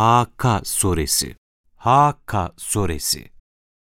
Hakka suresi. Hakka suresi.